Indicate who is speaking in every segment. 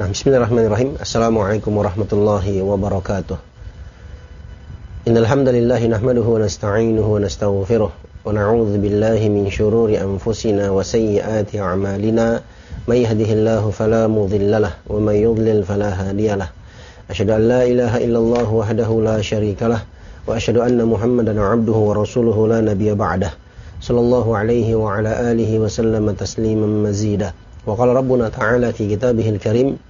Speaker 1: Nah, bismillahirrahmanirrahim. Assalamualaikum warahmatullahi wabarakatuh. Innal hamdalillah nahmaduhu wa nasta'inuhu wa nastaghfiruh wa na'udzu billahi min shururi anfusina wa sayyiati a'malina. May yahdihillahu fala mudhillalah wa may yudlil fala hadiyalah. Asyhadu an la ilaha illallah wahdahu la syarikalah wa asyhadu anna Muhammadan 'abduhu wa rasuluhu la nabiyya ba'dah. Sallallahu alaihi wa ala alihi wa sallama tasliman mazida. وقال ربنا تعالى في كتابه الكريم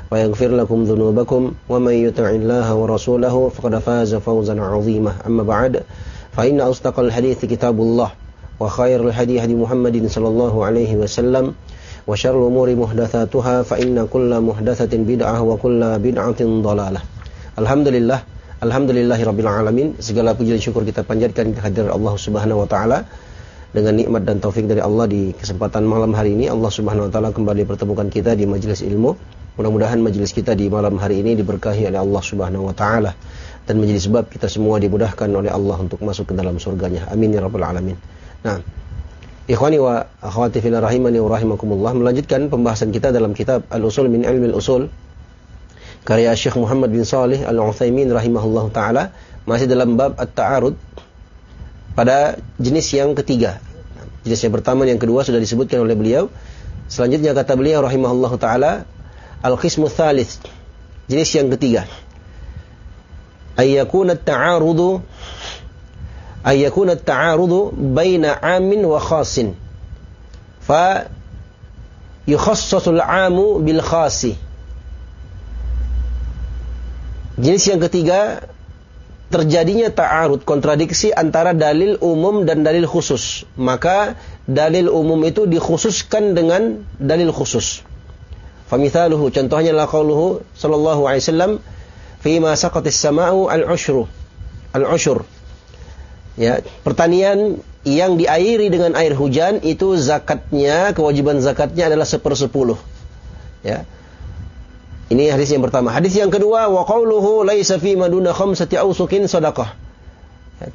Speaker 1: ويغفر لكم ذنوبكم ومن يطع الله ورسوله فقد فاز فوزا عظيما أما بعد فإن أصدق الحديث كتاب الله وخير الهدي هدي محمد صلى الله عليه وسلم وشر الأمور محدثاتها فإن كل محدثة بدعة وكل بدعة ضلالة الحمد لله Alhamdulillahi Rabbil Alamin Segala puji dan syukur kita panjatkan kehadiran Allah Subhanahu Wa Taala Dengan nikmat dan taufik dari Allah di kesempatan malam hari ini Allah Subhanahu Wa Taala kembali pertemukan kita di majelis ilmu Mudah-mudahan majelis kita di malam hari ini diberkahi oleh Allah Subhanahu wa taala dan menjadi sebab kita semua dimudahkan oleh Allah untuk masuk ke dalam surganya. Amin ya rabbal alamin. Nah, ikhwani wa akhwati fil rahimani wa rahimakumullah melanjutkan pembahasan kita dalam kitab Al-Usul min Ilmi Al-Usul karya Syekh Muhammad bin Salih Al-Utsaimin rahimahullah taala masih dalam bab at-ta'arud pada jenis yang ketiga. Jenis yang pertama yang kedua sudah disebutkan oleh beliau. Selanjutnya kata beliau rahimahullah taala Al-qismu thalith. Jenis yang ketiga. Ayyakuna at-ta'arudu ayyakuna at-ta'arudu baina 'amin wa khasin. Fa yukhassasul 'amu bil khasi. Jenis yang ketiga terjadinya ta'arud kontradiksi antara dalil umum dan dalil khusus. Maka dalil umum itu dikhususkan dengan dalil khusus. Famithaluhu contohnya la qauluhu sallallahu alaihi wasallam fi ma saqatis sama'u al-ushru. Al-ushur. Ya, pertanian yang diairi dengan air hujan itu zakatnya, kewajiban zakatnya adalah sepersepuluh. Ya. Ini hadis yang pertama. Hadis yang kedua, wa qauluhu laisa fi maduna khamsati awsukin sadaqah. Ya.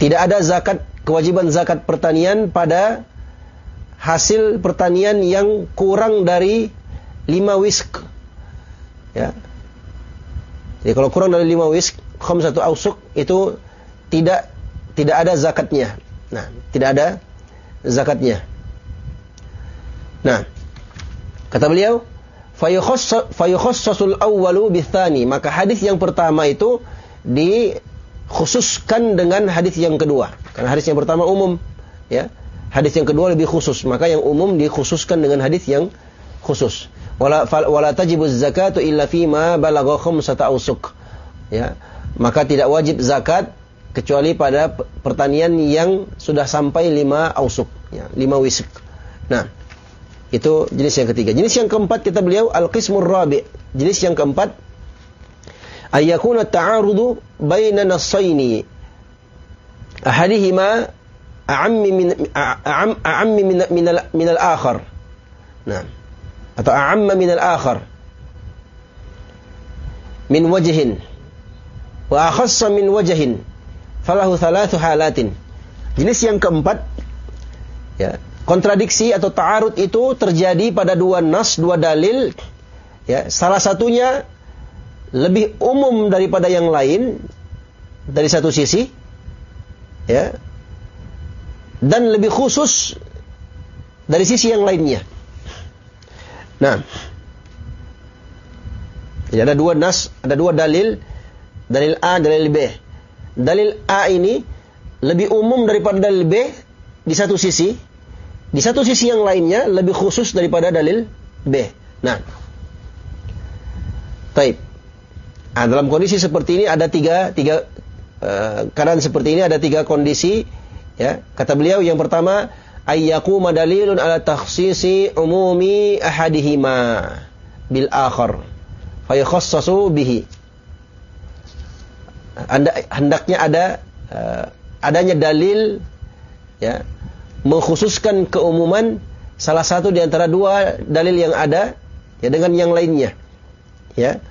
Speaker 1: Tidak ada zakat kewajiban zakat pertanian pada hasil pertanian yang kurang dari lima wisk. Ya. Jadi kalau kurang dari lima wisk, satu ausuk itu tidak tidak ada zakatnya. Nah, tidak ada zakatnya. Nah, kata beliau, fayukhassasul awwalu bithani. Maka hadis yang pertama itu dikhususkan dengan hadis yang kedua. Karena hadis yang pertama umum, ya. Hadis yang kedua lebih khusus, maka yang umum dikhususkan dengan hadis yang khusus wala wala tajibu zakatu illa fi ma balagha khamsata ausuk. Ya. Maka tidak wajib zakat kecuali pada pertanian yang sudah sampai lima ausuk, ya, lima wisik. Nah, itu jenis yang ketiga. Jenis yang keempat kita beliau al-qismur rabi. Jenis yang keempat ayyakuna ta'arudu baina nassaini ahadihima a'ammi min a'ammi min min al-akhar. Nah, atau a'amma min al-akhar min wajhin wa akhassa min wajhin falahu thalathu halatin. Jenis yang keempat ya kontradiksi atau ta'arud itu terjadi pada dua nas dua dalil. Ya salah satunya lebih umum daripada yang lain dari satu sisi ya dan lebih khusus dari sisi yang lainnya Nah, jadi ada dua nas, ada dua dalil, dalil A, dalil B. Dalil A ini lebih umum daripada dalil B di satu sisi, di satu sisi yang lainnya lebih khusus daripada dalil B. Nah, taib. Nah, dalam kondisi seperti ini ada tiga, tiga uh, keadaan seperti ini ada tiga kondisi. Ya, kata beliau yang pertama ayyakuma dalilun ala takhsisi umumi ahadihima bil akhar fayakhassasu bihi. Anda hendaknya ada uh, adanya dalil ya mengkhususkan keumuman salah satu di antara dua dalil yang ada ya dengan yang lainnya. Ya.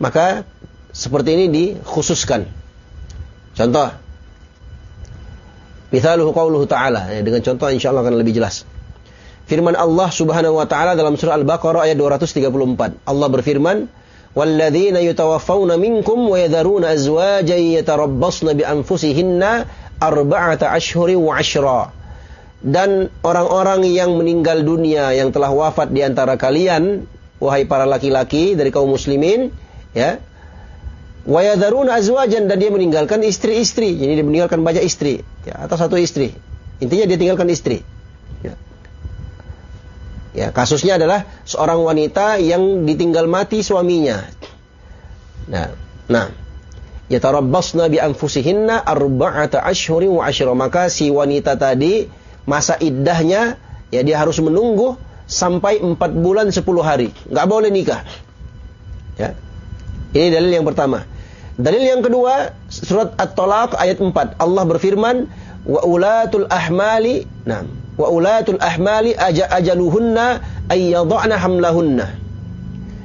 Speaker 1: Maka seperti ini dikhususkan. Contoh. Mithaluhu qawluhu ta'ala. Ya, dengan contoh insyaAllah akan lebih jelas. Firman Allah subhanahu wa ta'ala dalam surah Al-Baqarah ayat 234. Allah berfirman, وَالَّذِينَ يُتَوَفَّوْنَ مِنْكُمْ وَيَذَرُونَ أَزْوَاجًا يَتَرَبَّصْنَ بِأَنفُسِهِنَّ أَرْبَعَةَ أَشْهُرٍ وَعَشْرًا dan orang-orang yang meninggal dunia yang telah wafat di antara kalian wahai para laki-laki dari kaum muslimin ya wa yadharuna azwajan dan dia meninggalkan istri-istri jadi dia meninggalkan banyak istri ya atau satu istri intinya dia tinggalkan istri ya. ya kasusnya adalah seorang wanita yang ditinggal mati suaminya nah nah yatarabbasna bi anfusihinna arba'ata ashhurin wa ashra maka si wanita tadi masa iddahnya ya dia harus menunggu sampai 4 bulan 10 hari. Nggak boleh nikah. Ya. Ini dalil yang pertama. Dalil yang kedua, surat At-Talaq ayat 4. Allah berfirman, "Wa ulatul ahmali" Nah, "Wa ulatul ahmali aja ajaluhunna ay hamlahunna."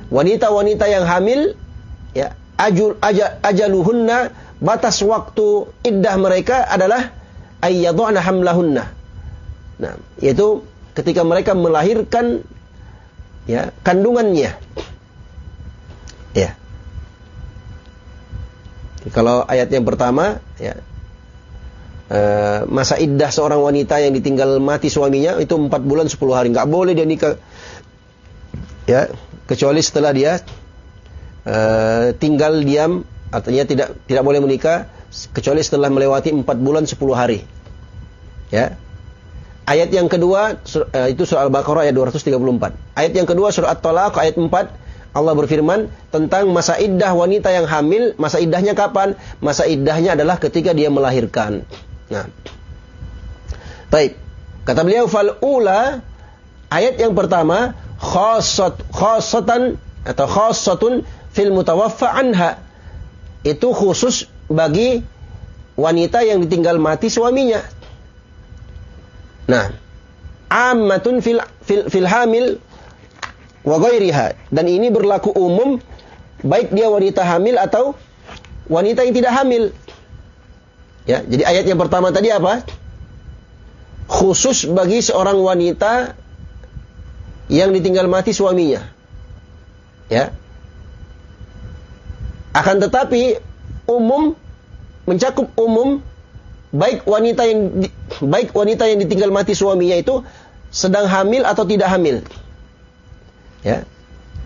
Speaker 1: Wanita-wanita yang hamil ya, ajul aja, ajaluhunna batas waktu iddah mereka adalah ay hamlahunna Nah, yaitu ketika mereka melahirkan ya kandungannya. Ya. Kalau ayat yang pertama ya e, masa iddah seorang wanita yang ditinggal mati suaminya itu 4 bulan 10 hari. Nggak boleh dia nikah. Ya kecuali setelah dia e, tinggal diam artinya tidak tidak boleh menikah kecuali setelah melewati 4 bulan 10 hari. Ya. Ayat yang kedua uh, itu surah Al-Baqarah ayat 234. Ayat yang kedua surah At-Talaq ayat 4 Allah berfirman tentang masa iddah wanita yang hamil, masa iddahnya kapan? Masa iddahnya adalah ketika dia melahirkan. Nah. Baik. Kata beliau fal ula ayat yang pertama khassat khassatan atau khassatun fil mutawaffa anha. Itu khusus bagi wanita yang ditinggal mati suaminya. Nah, ammatun fil, fil, fil hamil wa. Dan ini berlaku umum baik dia wanita hamil atau wanita yang tidak hamil. Ya, jadi ayat yang pertama tadi apa? Khusus bagi seorang wanita yang ditinggal mati suaminya. Ya. Akan tetapi umum mencakup umum baik wanita yang baik wanita yang ditinggal mati suaminya itu sedang hamil atau tidak hamil. Ya.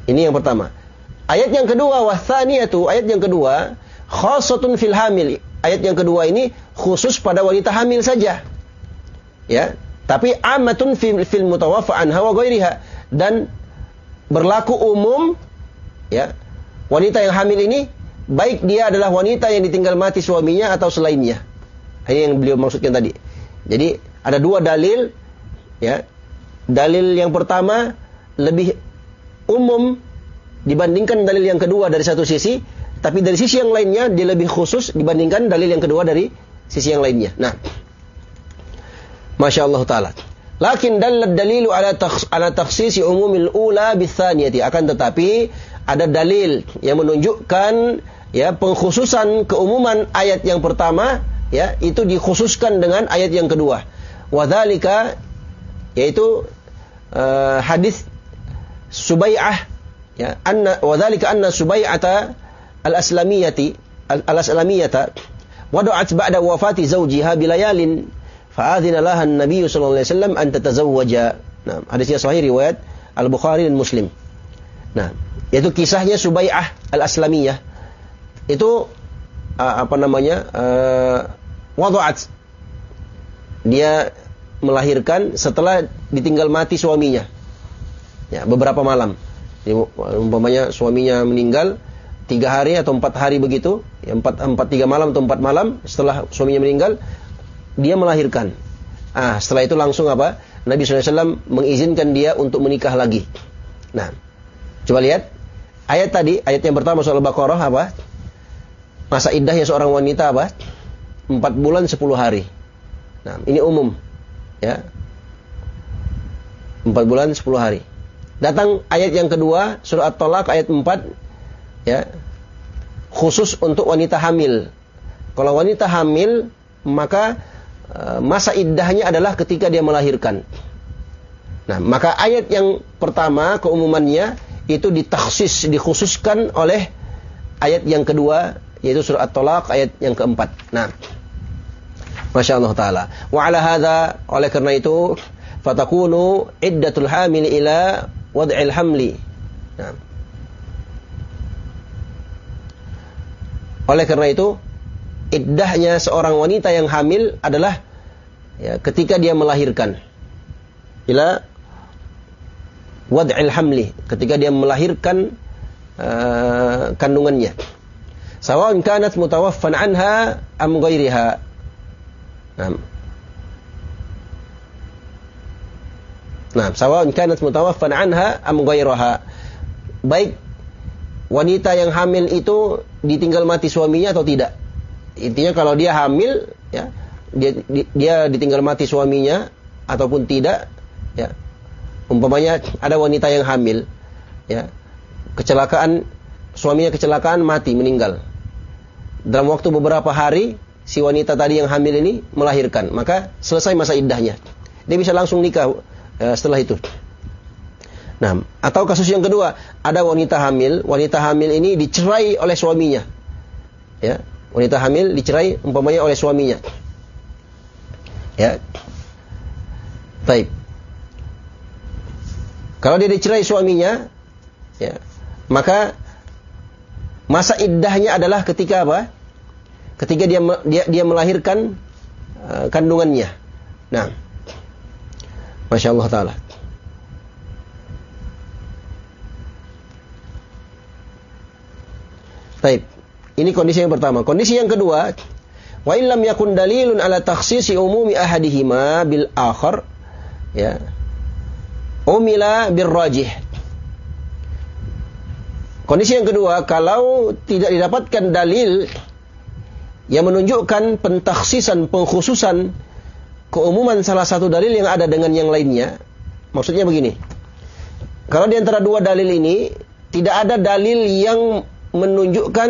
Speaker 1: Ini yang pertama. Ayat yang kedua itu ayat yang kedua khasatun fil hamil. Ayat yang kedua ini khusus pada wanita hamil saja. Ya. Tapi amatun fil, fil mutawaffa anha wa ghairiha dan berlaku umum ya. Wanita yang hamil ini baik dia adalah wanita yang ditinggal mati suaminya atau selainnya. Ini yang beliau maksudkan tadi. Jadi ada dua dalil ya. Dalil yang pertama lebih umum dibandingkan dalil yang kedua dari satu sisi, tapi dari sisi yang lainnya dia lebih khusus dibandingkan dalil yang kedua dari sisi yang lainnya. Nah, Masya Allah Ta'ala. Lakin dalil dalilu ala, takhs, ala takhsisi umumil ula bithaniyati. Akan tetapi ada dalil yang menunjukkan ya pengkhususan keumuman ayat yang pertama ya itu dikhususkan dengan ayat yang kedua. Wadzalika yaitu uh, hadis Subai'ah ya anna wadzalika anna Subai'ata al-aslamiyati al-aslamiyata wada'at ba'da wafati zawjiha bilayalin fa'adhina laha an-nabiy sallallahu alaihi wasallam an tatazawwaja. Nah, hadisnya sahih riwayat Al-Bukhari dan Muslim. Nah, yaitu kisahnya Subai'ah al-Aslamiyah. Itu apa namanya? Uh, wadu'at. Dia melahirkan setelah ditinggal mati suaminya. Ya, beberapa malam. Jadi, umpamanya suaminya meninggal tiga hari atau empat hari begitu, ya, empat, empat tiga malam atau empat malam setelah suaminya meninggal, dia melahirkan. Ah, setelah itu langsung apa? Nabi SAW mengizinkan dia untuk menikah lagi. Nah, coba lihat ayat tadi, ayat yang pertama soal Baqarah apa? Masa iddahnya seorang wanita apa? Empat bulan sepuluh hari. Nah, ini umum. Ya. Empat bulan sepuluh hari. Datang ayat yang kedua, surah At-Talaq ayat 4 ya. Khusus untuk wanita hamil. Kalau wanita hamil, maka uh, masa iddahnya adalah ketika dia melahirkan. Nah, maka ayat yang pertama keumumannya itu ditaksis, dikhususkan oleh ayat yang kedua yaitu surah At-Talaq ayat yang keempat. Nah, Masya Allah Ta'ala. Wa ala hadha, oleh karena itu, fatakunu iddatul hamil ila wad'il hamli. Nah. Oleh karena itu, iddahnya seorang wanita yang hamil adalah ya, ketika dia melahirkan. Ila wad'il hamli, ketika dia melahirkan uh, kandungannya. Sawa'un kanat mutawaffan anha am ghairiha. Nah. Nah, sawa'un kanat mutawaffan anha am ghairaha. Baik wanita yang hamil itu ditinggal mati suaminya atau tidak. Intinya kalau dia hamil ya, dia dia ditinggal mati suaminya ataupun tidak ya. Umpamanya ada wanita yang hamil ya. Kecelakaan suaminya kecelakaan mati meninggal. Dalam waktu beberapa hari si wanita tadi yang hamil ini melahirkan, maka selesai masa iddahnya. Dia bisa langsung nikah Eh, setelah itu. Nah, atau kasus yang kedua, ada wanita hamil, wanita hamil ini dicerai oleh suaminya. Ya, wanita hamil dicerai umpamanya oleh suaminya. Ya. Baik. Kalau dia dicerai suaminya, ya, maka masa iddahnya adalah ketika apa? Ketika dia dia, dia melahirkan uh, kandungannya. Nah, Masya Allah Ta'ala. Baik. Ini kondisi yang pertama. Kondisi yang kedua, wa illam yakun dalilun ala takhsisi umumi ahadihima bil akhar ya umila bir rajih kondisi yang kedua kalau tidak didapatkan dalil yang menunjukkan pentaksisan pengkhususan keumuman salah satu dalil yang ada dengan yang lainnya. Maksudnya begini. Kalau di antara dua dalil ini tidak ada dalil yang menunjukkan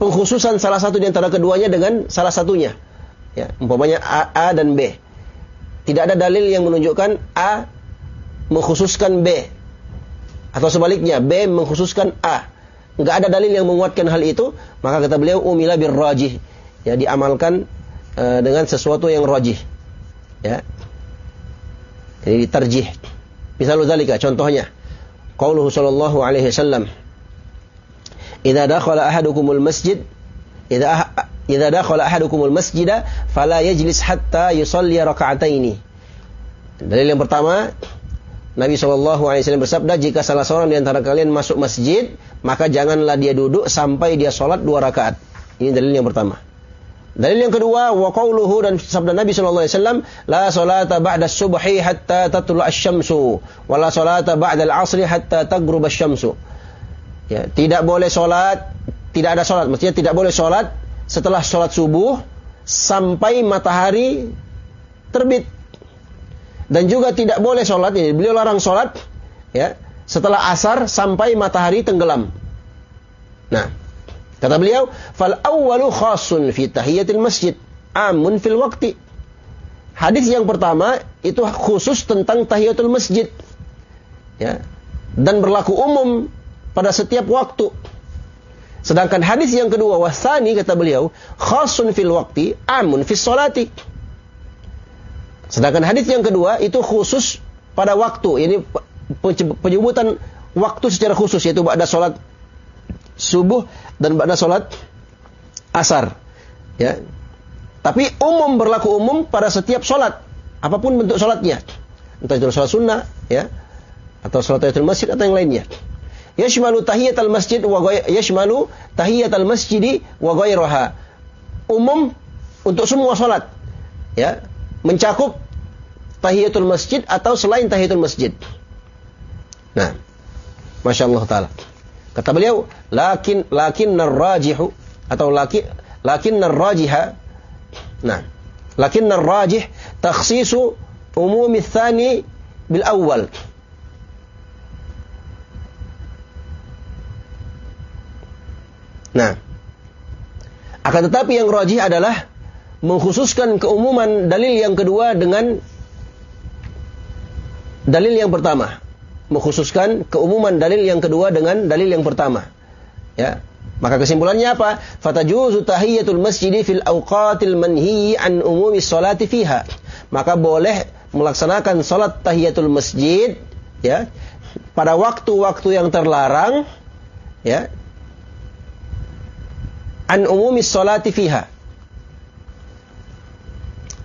Speaker 1: pengkhususan salah satu di antara keduanya dengan salah satunya. Ya, umpamanya A, A dan B. Tidak ada dalil yang menunjukkan A mengkhususkan B atau sebaliknya B mengkhususkan A. Enggak ada dalil yang menguatkan hal itu, maka kata beliau umila bir rajih. Ya diamalkan uh, dengan sesuatu yang rajih. Ya. Jadi tarjih. Misal dzalika contohnya qauluhu sallallahu alaihi wasallam Idza dakhala ahadukumul masjid idza ah, idza dakhala ahadukumul masjida fala yajlis hatta yusalli raka'ataini. Dalil yang pertama Nabi SAW bersabda, jika salah seorang di antara kalian masuk masjid, maka janganlah dia duduk sampai dia sholat dua rakaat. Ini dalil yang pertama. Dalil yang kedua wa qauluhu dan sabda Nabi sallallahu alaihi wasallam la salata ba'da subhi hatta tatlu asy-syamsu wa la salata ba'da al-'asri hatta taghrub asy-syamsu. Ya, tidak boleh salat, tidak ada salat, maksudnya tidak boleh salat setelah salat subuh sampai matahari terbit. Dan juga tidak boleh salat ini beliau larang salat ya setelah asar sampai matahari tenggelam. Nah, Kata beliau, "Fal awwalu khasun fi tahiyatil masjid, amun fil waqti." Hadis yang pertama itu khusus tentang tahiyatul masjid. Ya. Dan berlaku umum pada setiap waktu. Sedangkan hadis yang kedua wasani kata beliau, khasun fil waqti, amun fis salati. Sedangkan hadis yang kedua itu khusus pada waktu. Ini penyebutan waktu secara khusus yaitu pada salat subuh dan pada sholat asar. Ya. Tapi umum berlaku umum pada setiap sholat. Apa pun bentuk sholatnya. Entah itu sholat sunnah, ya, atau sholat tahiyatul masjid atau yang lainnya. Yashmalu tahiyatul masjid wa yashmalu tahiyatul masjidi wa ghairaha. Umum untuk semua sholat. Ya, mencakup tahiyatul masjid atau selain tahiyatul masjid. Nah, Masya Allah Ta'ala. Kata beliau, lakin lakin narrajihu atau lakin lakin narrajiha. Nah, lakin narrajih takhsisu umum tsani bil awal. Nah, akan tetapi yang rajih adalah mengkhususkan keumuman dalil yang kedua dengan dalil yang pertama. Mengkhususkan keumuman dalil yang kedua dengan dalil yang pertama. Ya. Maka kesimpulannya apa? Fatajuzu tahiyatul masjid fil awqatil manhi an umumi salati fiha. Maka boleh melaksanakan salat tahiyatul masjid ya pada waktu-waktu yang terlarang ya an umumi salati fiha.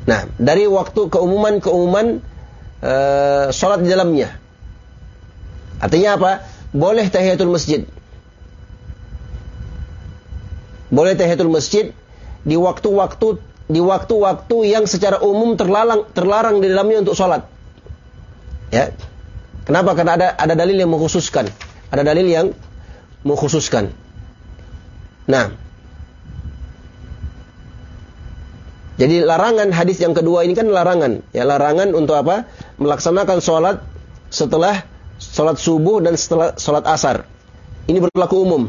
Speaker 1: Nah, dari waktu keumuman-keumuman uh, salat di dalamnya. Artinya apa? Boleh tahiyatul masjid. Boleh tahiyatul masjid di waktu-waktu di waktu-waktu yang secara umum terlarang terlarang di dalamnya untuk sholat. Ya. Kenapa? Karena ada ada dalil yang mengkhususkan. Ada dalil yang mengkhususkan. Nah, Jadi larangan hadis yang kedua ini kan larangan. Ya larangan untuk apa? Melaksanakan sholat setelah sholat subuh dan setelah sholat asar. Ini berlaku umum.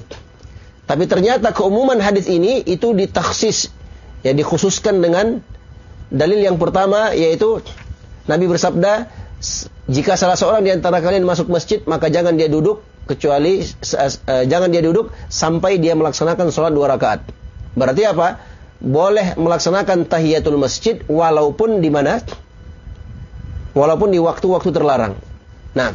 Speaker 1: Tapi ternyata keumuman hadis ini itu ditaksis, ya dikhususkan dengan dalil yang pertama yaitu Nabi bersabda, jika salah seorang di antara kalian masuk masjid maka jangan dia duduk kecuali uh, jangan dia duduk sampai dia melaksanakan sholat dua rakaat. Berarti apa? boleh melaksanakan tahiyatul masjid walaupun di mana? Walaupun di waktu-waktu terlarang. Nah,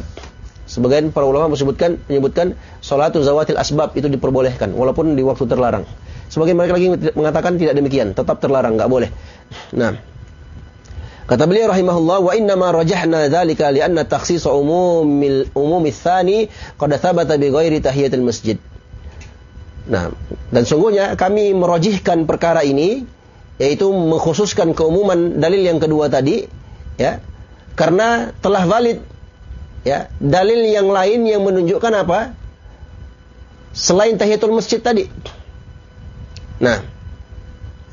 Speaker 1: sebagian para ulama menyebutkan menyebutkan salatul zawatil asbab itu diperbolehkan walaupun di waktu terlarang. Sebagian mereka lagi mengatakan tidak demikian, tetap terlarang, nggak boleh. Nah, kata beliau rahimahullah wa inna ma rajahna dzalika li anna takhsis umumil umumi tsani qad thabata bi ghairi tahiyatil masjid. Nah, dan sungguhnya kami merojihkan perkara ini yaitu mengkhususkan keumuman dalil yang kedua tadi ya karena telah valid ya dalil yang lain yang menunjukkan apa selain tahiyatul masjid tadi. Nah,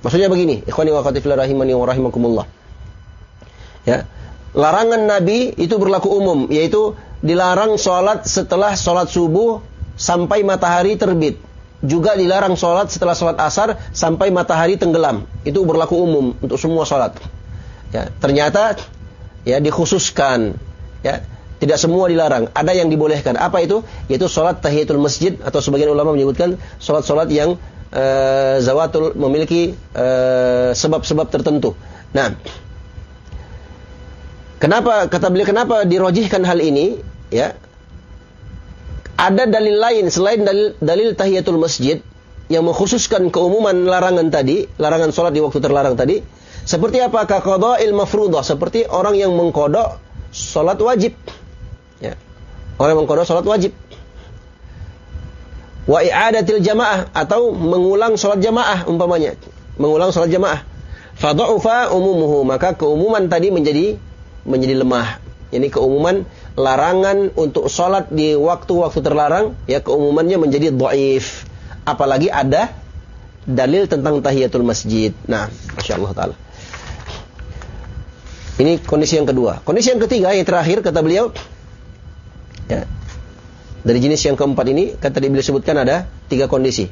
Speaker 1: maksudnya begini, ikhwani wa rahimani wa rahimakumullah. Ya. Larangan Nabi itu berlaku umum, yaitu dilarang sholat setelah sholat subuh sampai matahari terbit juga dilarang sholat setelah sholat asar sampai matahari tenggelam. Itu berlaku umum untuk semua sholat. Ya, ternyata ya dikhususkan. Ya, tidak semua dilarang. Ada yang dibolehkan. Apa itu? Yaitu sholat tahiyatul masjid atau sebagian ulama menyebutkan sholat-sholat yang uh, zawatul memiliki eh, sebab-sebab tertentu. Nah, kenapa kata beliau kenapa dirojihkan hal ini? Ya, ada dalil lain selain dalil, dalil tahiyatul masjid yang mengkhususkan keumuman larangan tadi, larangan sholat di waktu terlarang tadi, seperti apa? il mafrudah, seperti orang yang mengkodok sholat wajib. Orang mengkodok sholat wajib. Wa i'adatil jamaah atau mengulang sholat jamaah umpamanya, mengulang sholat jamaah. Fadha'ufa umumuhu, maka keumuman tadi menjadi menjadi lemah. Ini keumuman larangan untuk sholat di waktu-waktu terlarang, ya keumumannya menjadi doif. Apalagi ada dalil tentang tahiyatul masjid. Nah, masya Allah taala. Ini kondisi yang kedua. Kondisi yang ketiga, yang terakhir kata beliau, ya, dari jenis yang keempat ini, kata beliau sebutkan ada tiga kondisi.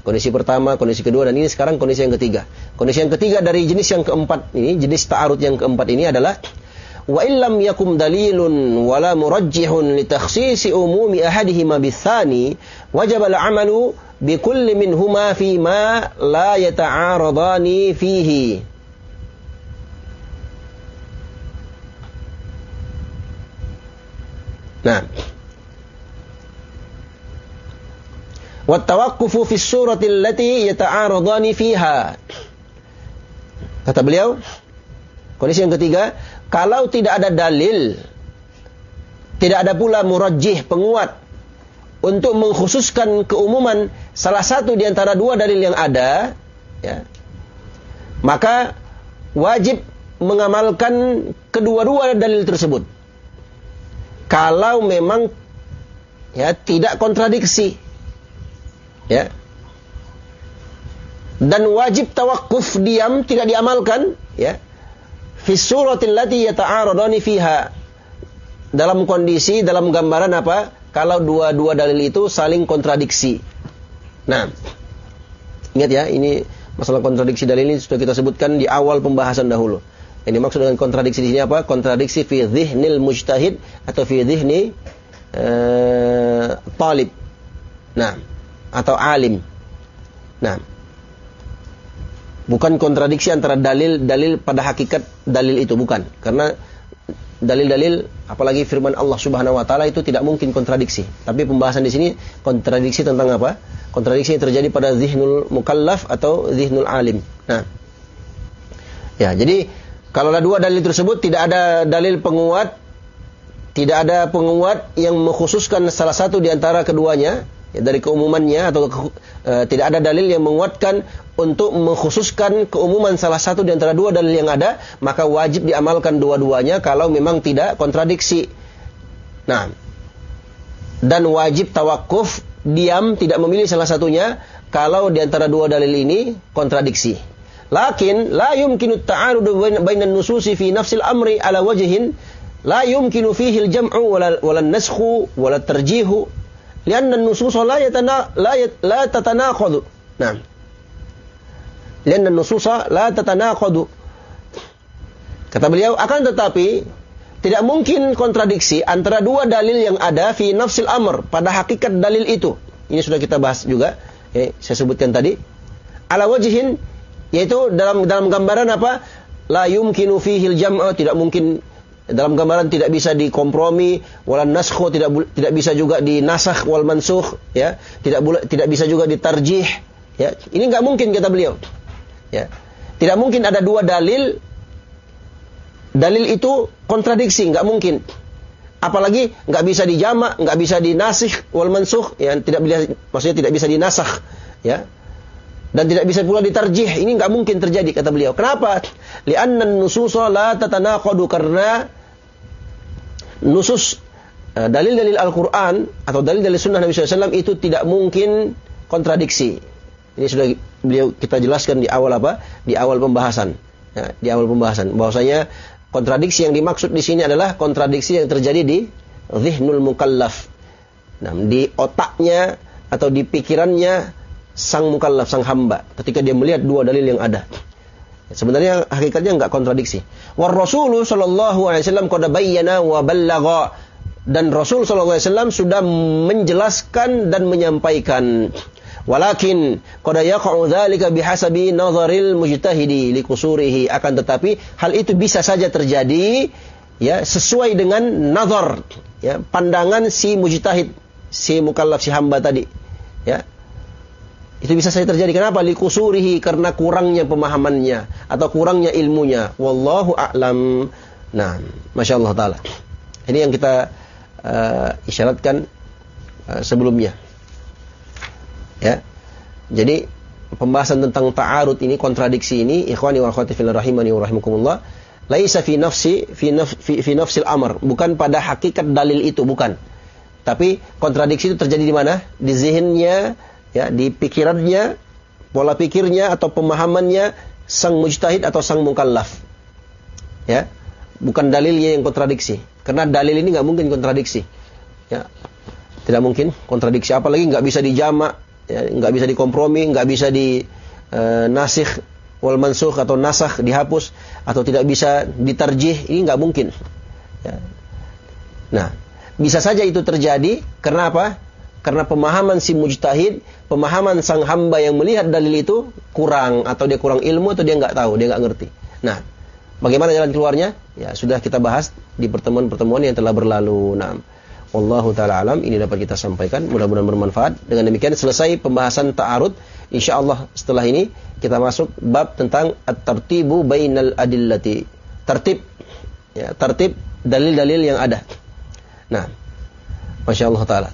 Speaker 1: Kondisi pertama, kondisi kedua, dan ini sekarang kondisi yang ketiga. Kondisi yang ketiga dari jenis yang keempat ini, jenis ta'arud yang keempat ini adalah wa illam yakum dalilun wala murajjihun li takhsisi umumi ahadihima bithani wajib al-amalu bi kulli minhuma fi ma la yata'aradani fihi Nah, wattawaqqufu fi surati allati yata'aradani fiha. Kata beliau, kondisi yang ketiga, kalau tidak ada dalil, tidak ada pula murajih penguat untuk mengkhususkan keumuman salah satu di antara dua dalil yang ada, ya, maka wajib mengamalkan kedua-dua dalil tersebut. Kalau memang ya tidak kontradiksi, Ya. Dan wajib tawakuf diam tidak diamalkan, ya. Fi suratil lati yata'aradani fiha. Dalam kondisi dalam gambaran apa? Kalau dua-dua dalil itu saling kontradiksi. Nah, ingat ya, ini masalah kontradiksi dalil ini sudah kita sebutkan di awal pembahasan dahulu. Yang dimaksud dengan kontradiksi di sini apa? Kontradiksi fi dhihnil mujtahid atau fi dhihni uh, talib. Nah, atau alim. Nah, bukan kontradiksi antara dalil-dalil pada hakikat dalil itu bukan. Karena dalil-dalil apalagi firman Allah Subhanahu wa taala itu tidak mungkin kontradiksi. Tapi pembahasan di sini kontradiksi tentang apa? Kontradiksi yang terjadi pada zihnul mukallaf atau zihnul alim. Nah. Ya, jadi kalau ada dua dalil tersebut tidak ada dalil penguat, tidak ada penguat yang mengkhususkan salah satu di antara keduanya ya, dari keumumannya atau e, tidak ada dalil yang menguatkan untuk mengkhususkan keumuman salah satu di antara dua dalil yang ada, maka wajib diamalkan dua-duanya kalau memang tidak kontradiksi. Nah, dan wajib tawakuf diam tidak memilih salah satunya kalau di antara dua dalil ini kontradiksi. Lakin la yumkinu at-ta'arud bainan nususi fi nafsil amri ala wajhin la yumkinu fihi al-jam'u wala wala an-naskhu wala tarjihu lianna an-nusus la yatana la la tatanaqadu. Nah. Lianna an-nusus la tatanaqadu. Kata beliau akan tetapi tidak mungkin kontradiksi antara dua dalil yang ada fi nafsil amr pada hakikat dalil itu. Ini sudah kita bahas juga. Ya, saya sebutkan tadi. Ala wajhin yaitu dalam dalam gambaran apa? La yumkinu fihil jam'a, tidak mungkin dalam gambaran tidak bisa dikompromi, wala naskho tidak tidak bisa juga dinasakh wal mansukh, ya. Tidak tidak bisa juga ditarjih, ya. Ini nggak mungkin kata beliau. Ya. Tidak mungkin ada dua dalil dalil itu kontradiksi, nggak mungkin. Apalagi nggak bisa dijamak, nggak bisa dinasih wal mansukh, ya tidak bisa maksudnya tidak bisa dinasakh, ya dan tidak bisa pula ditarjih. Ini nggak mungkin terjadi kata beliau. Kenapa? Lianna nususa la tatanaqadu karena nusus eh, dalil-dalil Al-Quran atau dalil-dalil Sunnah Nabi SAW itu tidak mungkin kontradiksi. Ini sudah beliau kita jelaskan di awal apa? Di awal pembahasan. Ya, di awal pembahasan. Bahwasanya kontradiksi yang dimaksud di sini adalah kontradiksi yang terjadi di zihnul mukallaf. Nah, di otaknya atau di pikirannya sang mukallaf, sang hamba ketika dia melihat dua dalil yang ada. Sebenarnya hakikatnya enggak kontradiksi. War Rasul sallallahu alaihi wasallam qad bayyana wa ballagha dan Rasul sallallahu alaihi wasallam sudah menjelaskan dan menyampaikan. Walakin qad yaqa'u dzalika bihasabi nazaril mujtahidi likusurihi akan tetapi hal itu bisa saja terjadi ya sesuai dengan nazar ya pandangan si mujtahid si mukallaf si hamba tadi ya itu bisa saja terjadi. Kenapa? Likusurihi karena kurangnya pemahamannya atau kurangnya ilmunya. Wallahu a'lam. Nah, masya Allah taala. Ini yang kita uh, isyaratkan uh, sebelumnya. Ya. Jadi pembahasan tentang ta'arud ini, kontradiksi ini, ikhwani wa akhwati fil rahimani wa rahimakumullah, laisa fi nafsi fi, naf, fi, fi nafsil amr, bukan pada hakikat dalil itu, bukan. Tapi kontradiksi itu terjadi di mana? Di zihinnya ya di pikirannya, pola pikirnya atau pemahamannya sang mujtahid atau sang mukallaf. Ya. Bukan dalilnya yang kontradiksi. Karena dalil ini nggak mungkin kontradiksi. Ya. Tidak mungkin kontradiksi apalagi nggak bisa dijamak, ya, nggak bisa dikompromi, nggak bisa di uh, nasikh wal mansukh atau nasakh dihapus atau tidak bisa ditarjih, ini nggak mungkin. Ya. Nah, bisa saja itu terjadi karena apa? Karena pemahaman si mujtahid, pemahaman sang hamba yang melihat dalil itu kurang atau dia kurang ilmu atau dia nggak tahu, dia nggak ngerti. Nah, bagaimana jalan keluarnya? Ya sudah kita bahas di pertemuan-pertemuan yang telah berlalu. Nah, Wallahu taala alam ini dapat kita sampaikan mudah-mudahan bermanfaat. Dengan demikian selesai pembahasan ta'arud. Insyaallah setelah ini kita masuk bab tentang at-tartibu bainal adillati. Tertib ya, tertib dalil-dalil yang ada. Nah, Masya Allah Ta'ala.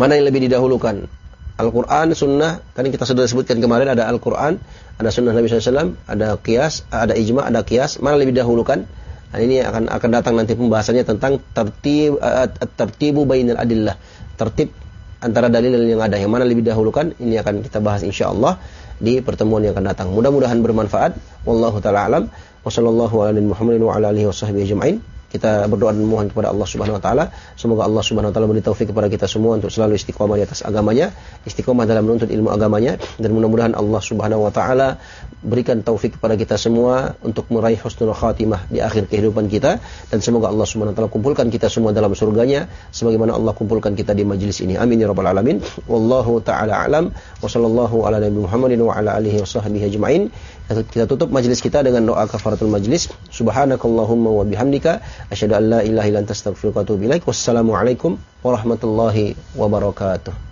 Speaker 1: Mana yang lebih didahulukan? Al-Quran, Sunnah, kan kita sudah sebutkan kemarin ada Al-Quran, ada Sunnah Nabi SAW, ada kias, ada ijma, ada kias. Mana lebih didahulukan? Nah, ini akan akan datang nanti pembahasannya tentang tertib uh, tertibu bainal adillah. tertib antara dalil yang ada yang mana lebih dahulukan ini akan kita bahas insyaallah di pertemuan yang akan datang. Mudah-mudahan bermanfaat. Wallahu taala alam. Wassallallahu ala Muhammadin wa ala alihi washabbihi ajmain. Kita berdoa dan memohon kepada Allah Subhanahu wa taala, semoga Allah Subhanahu wa taala beri taufik kepada kita semua untuk selalu istiqomah di atas agamanya, istiqomah dalam menuntut ilmu agamanya dan mudah-mudahan Allah Subhanahu wa taala berikan taufik kepada kita semua untuk meraih husnul khatimah di akhir kehidupan kita dan semoga Allah Subhanahu wa taala kumpulkan kita semua dalam surganya sebagaimana Allah kumpulkan kita di majelis ini. Amin ya rabbal alamin. Wallahu taala alam wa sallallahu ala nabi Muhammadin wa ala alihi washabbihi ajmain. Kita tutup majelis kita dengan doa kafaratul majlis. Subhanakallahumma wa bihamdika asyhadu an la ilaha illa anta astaghfiruka wa atubu ilaik. Wassalamualaikum warahmatullahi wabarakatuh.